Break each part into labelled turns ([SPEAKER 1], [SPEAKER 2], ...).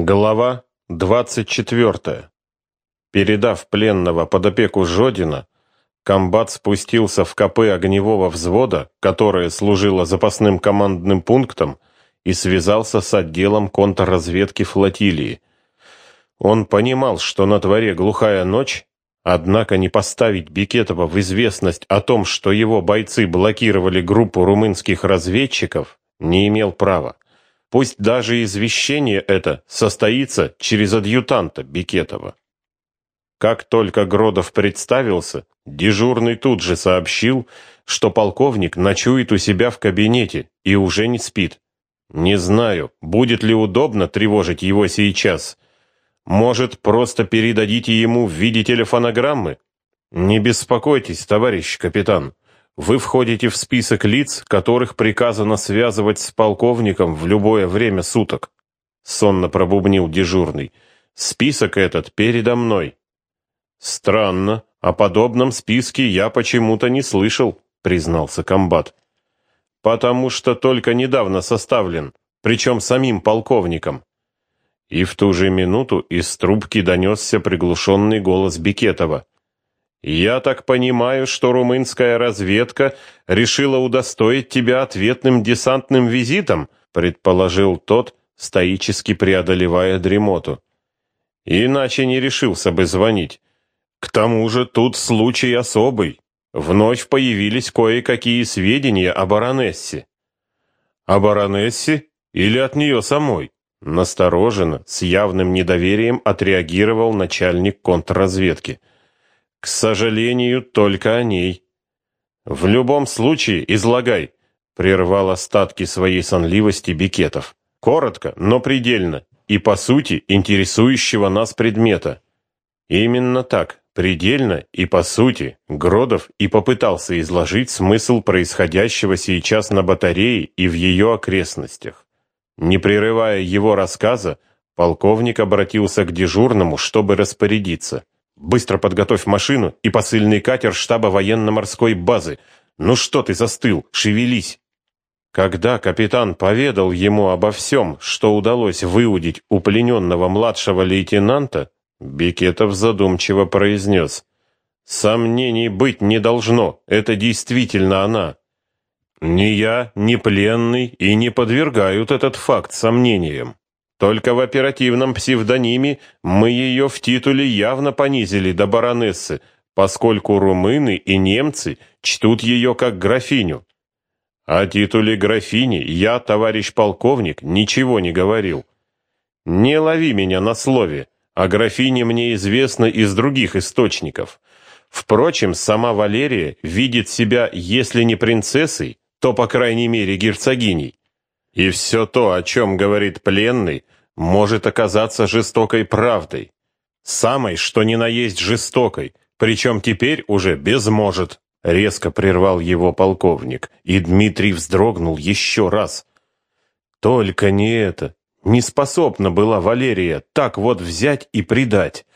[SPEAKER 1] Глава 24. Передав пленного под опеку Жодина, комбат спустился в КП огневого взвода, которое служило запасным командным пунктом, и связался с отделом контрразведки флотилии. Он понимал, что на дворе глухая ночь, однако не поставить Бекетова в известность о том, что его бойцы блокировали группу румынских разведчиков, не имел права. Пусть даже извещение это состоится через адъютанта Бекетова. Как только Гродов представился, дежурный тут же сообщил, что полковник ночует у себя в кабинете и уже не спит. Не знаю, будет ли удобно тревожить его сейчас. Может, просто передадите ему в виде телефонограммы? Не беспокойтесь, товарищ капитан. Вы входите в список лиц, которых приказано связывать с полковником в любое время суток. Сонно пробубнил дежурный. Список этот передо мной. Странно, о подобном списке я почему-то не слышал, признался комбат. Потому что только недавно составлен, причем самим полковником. И в ту же минуту из трубки донесся приглушенный голос Бекетова. «Я так понимаю, что румынская разведка решила удостоить тебя ответным десантным визитом», предположил тот, стоически преодолевая дремоту. «Иначе не решился бы звонить. К тому же тут случай особый. Вновь появились кое-какие сведения о баронессе». «О баронессе или от нее самой?» Настороженно, с явным недоверием отреагировал начальник контрразведки. К сожалению, только о ней. В любом случае, излагай, прервал остатки своей сонливости Бикетов. Коротко, но предельно, и по сути интересующего нас предмета. Именно так, предельно и по сути, Гродов и попытался изложить смысл происходящего сейчас на батарее и в ее окрестностях. Не прерывая его рассказа, полковник обратился к дежурному, чтобы распорядиться. Быстро подготовь машину и посыльный катер штаба военно-морской базы. Ну что ты застыл? Шевелись!» Когда капитан поведал ему обо всем, что удалось выудить у плененного младшего лейтенанта, Бекетов задумчиво произнес. «Сомнений быть не должно, это действительно она. Ни я, ни пленный и не подвергают этот факт сомнениям. Только в оперативном псевдониме мы ее в титуле явно понизили до баронессы, поскольку румыны и немцы чтут ее как графиню. О титуле графини я, товарищ полковник, ничего не говорил. Не лови меня на слове, о графине мне известно из других источников. Впрочем, сама Валерия видит себя, если не принцессой, то, по крайней мере, герцогиней. И все то, о чем говорит пленный, может оказаться жестокой правдой. Самой, что ни на есть жестокой, причем теперь уже без «может». Резко прервал его полковник, и Дмитрий вздрогнул еще раз. Только не это. Не способна была Валерия так вот взять и предать.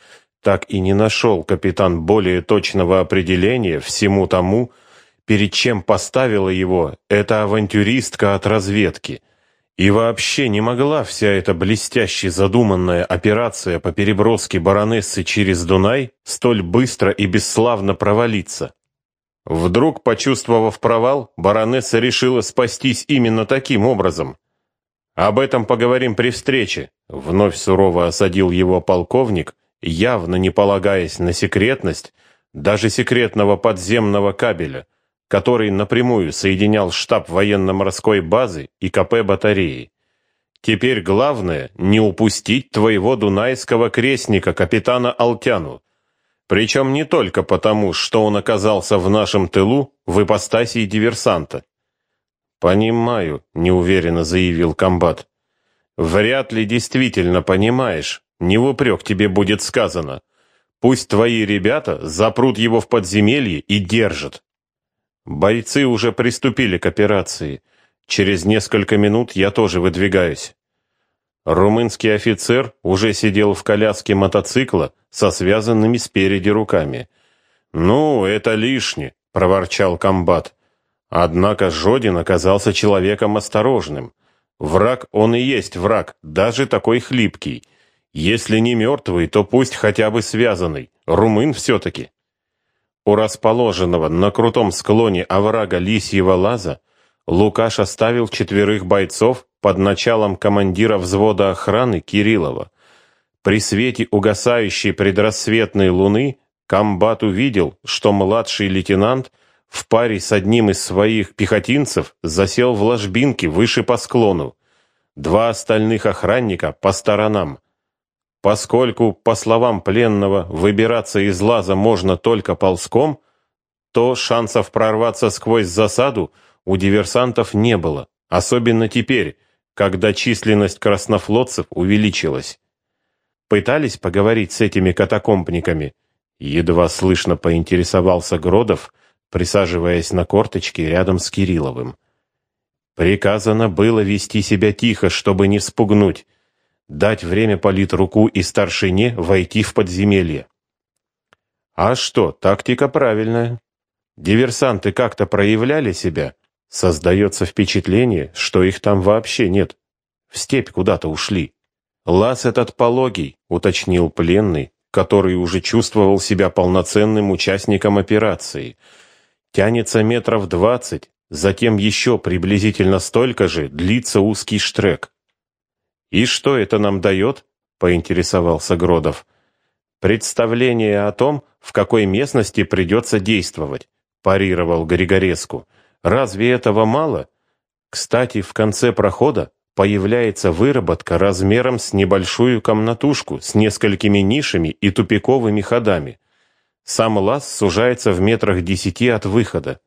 [SPEAKER 1] Так и не нашел капитан более точного определения всему тому, перед чем поставила его эта авантюристка от разведки. И вообще не могла вся эта блестяще задуманная операция по переброске баронессы через Дунай столь быстро и бесславно провалиться. Вдруг, почувствовав провал, баронесса решила спастись именно таким образом. Об этом поговорим при встрече, вновь сурово осадил его полковник, явно не полагаясь на секретность даже секретного подземного кабеля, который напрямую соединял штаб военно-морской базы и КП батареи. Теперь главное не упустить твоего дунайского крестника, капитана Алтяну. Причем не только потому, что он оказался в нашем тылу в ипостаси диверсанта. «Понимаю», — неуверенно заявил комбат. «Вряд ли действительно понимаешь, не в упрек тебе будет сказано. Пусть твои ребята запрут его в подземелье и держат. Бойцы уже приступили к операции. Через несколько минут я тоже выдвигаюсь. Румынский офицер уже сидел в коляске мотоцикла со связанными спереди руками. «Ну, это лишне», — проворчал комбат. Однако Жодин оказался человеком осторожным. Враг он и есть враг, даже такой хлипкий. Если не мертвый, то пусть хотя бы связанный. Румын все-таки. У расположенного на крутом склоне оврага Лисьего Лаза Лукаш оставил четверых бойцов под началом командира взвода охраны Кириллова. При свете угасающей предрассветной луны комбат увидел, что младший лейтенант в паре с одним из своих пехотинцев засел в ложбинке выше по склону. Два остальных охранника по сторонам. Поскольку, по словам пленного, выбираться из лаза можно только ползком, то шансов прорваться сквозь засаду у диверсантов не было, особенно теперь, когда численность краснофлотцев увеличилась. Пытались поговорить с этими катакомбниками. Едва слышно поинтересовался Гродов, присаживаясь на корточки рядом с Кирилловым. Приказано было вести себя тихо, чтобы не спугнуть, дать время политруку и старшине войти в подземелье. А что, тактика правильная. Диверсанты как-то проявляли себя, создается впечатление, что их там вообще нет. В степь куда-то ушли. Лаз этот пологий, уточнил пленный, который уже чувствовал себя полноценным участником операции — Тянется метров двадцать, затем еще приблизительно столько же длится узкий штрек. «И что это нам дает?» — поинтересовался Гродов. «Представление о том, в какой местности придется действовать», — парировал Григореску. «Разве этого мало? Кстати, в конце прохода появляется выработка размером с небольшую комнатушку с несколькими нишами и тупиковыми ходами. Сам лаз сужается в метрах десяти от выхода.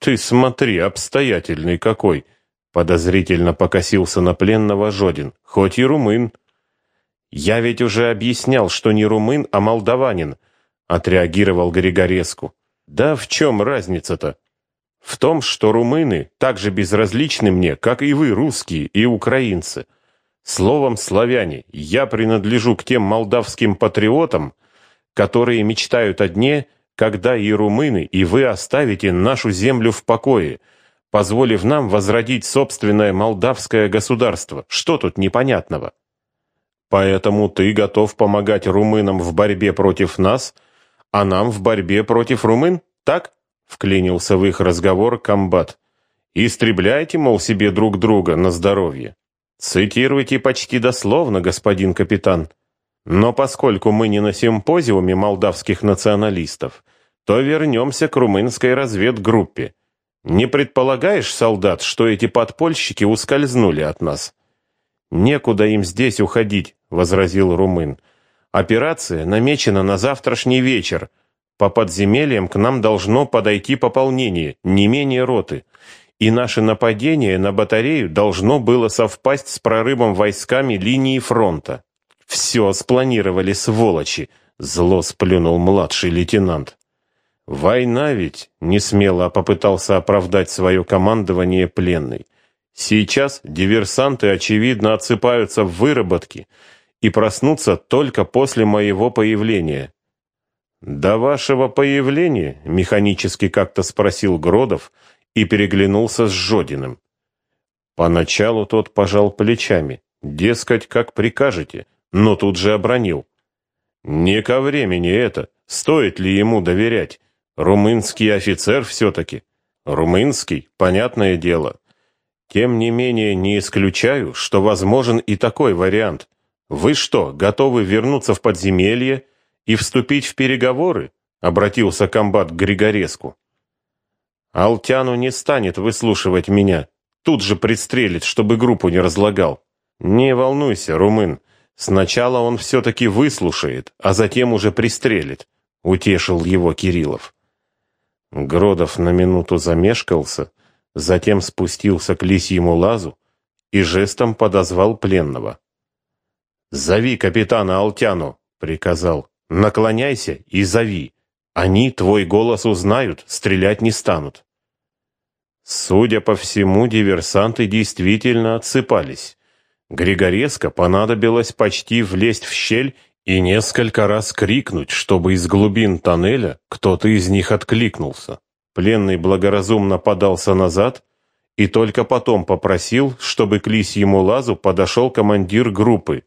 [SPEAKER 1] «Ты смотри, обстоятельный какой!» Подозрительно покосился на пленного Жодин, хоть и румын. «Я ведь уже объяснял, что не румын, а молдаванин», — отреагировал Григореску. «Да в чем разница-то?» «В том, что румыны так же безразличны мне, как и вы, русские и украинцы. Словом, славяне, я принадлежу к тем молдавским патриотам, которые мечтают о дне, когда и румыны, и вы оставите нашу землю в покое, позволив нам возродить собственное молдавское государство. Что тут непонятного? Поэтому ты готов помогать румынам в борьбе против нас, а нам в борьбе против румын? Так? Вклинился в их разговор комбат. Истребляйте, мол, себе друг друга на здоровье. Цитируйте почти дословно, господин капитан. Но поскольку мы не на симпозиуме молдавских националистов, то вернемся к румынской разведгруппе. Не предполагаешь, солдат, что эти подпольщики ускользнули от нас? Некуда им здесь уходить, возразил румын. Операция намечена на завтрашний вечер. По подземельям к нам должно подойти пополнение, не менее роты. И наше нападение на батарею должно было совпасть с прорывом войсками линии фронта. Все спланировали сволочи, зло сплюнул младший лейтенант. Война ведь, не смело попытался оправдать свое командование пленный. Сейчас диверсанты очевидно отсыпаются в выработке и проснутся только после моего появления. До вашего появления, механически как-то спросил Гродов и переглянулся с Жодиным. Поначалу тот пожал плечами. Дескать, как прикажете но тут же обронил. «Не ко времени это. Стоит ли ему доверять? Румынский офицер все-таки. Румынский, понятное дело. Тем не менее, не исключаю, что возможен и такой вариант. Вы что, готовы вернуться в подземелье и вступить в переговоры?» Обратился комбат к Григореску. «Алтяну не станет выслушивать меня. Тут же пристрелит, чтобы группу не разлагал. Не волнуйся, румын. Сначала он все-таки выслушает, а затем уже пристрелит, утешил его Кириллов. Гродов на минуту замешкался, затем спустился к лисьему лазу и жестом подозвал пленного. «Зови капитана Алтяну», — приказал. «Наклоняйся и зови. Они твой голос узнают, стрелять не станут». Судя по всему, диверсанты действительно отсыпались. Григореско понадобилось почти влезть в щель и несколько раз крикнуть, чтобы из глубин тоннеля кто-то из них откликнулся. Пленный благоразумно подался назад и только потом попросил, чтобы к лисьему лазу подошел командир группы.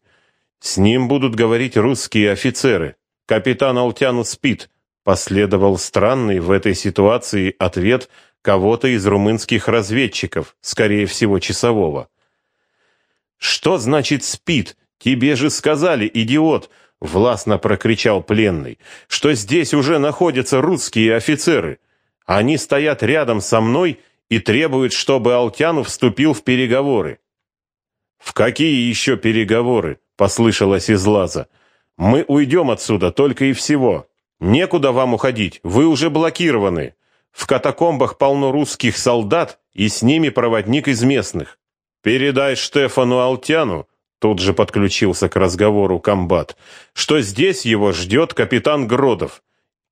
[SPEAKER 1] С ним будут говорить русские офицеры. Капитан Алтяну спит. Последовал странный в этой ситуации ответ кого-то из румынских разведчиков, скорее всего, часового. Что значит спит? Тебе же сказали, идиот, властно прокричал пленный, что здесь уже находятся русские офицеры. Они стоят рядом со мной и требуют, чтобы Алтяну вступил в переговоры. В какие еще переговоры? послышалось из лаза. Мы уйдем отсюда только и всего. Некуда вам уходить, вы уже блокированы. В катакомбах полно русских солдат, и с ними проводник из местных. Передай Штефану Алтяну, тут же подключился к разговору комбат, что здесь его ждет капитан Гродов,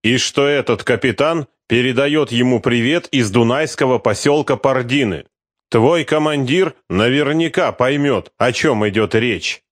[SPEAKER 1] и что этот капитан передает ему привет из дунайского поселка Пардины. Твой командир наверняка поймет, о чем идет речь.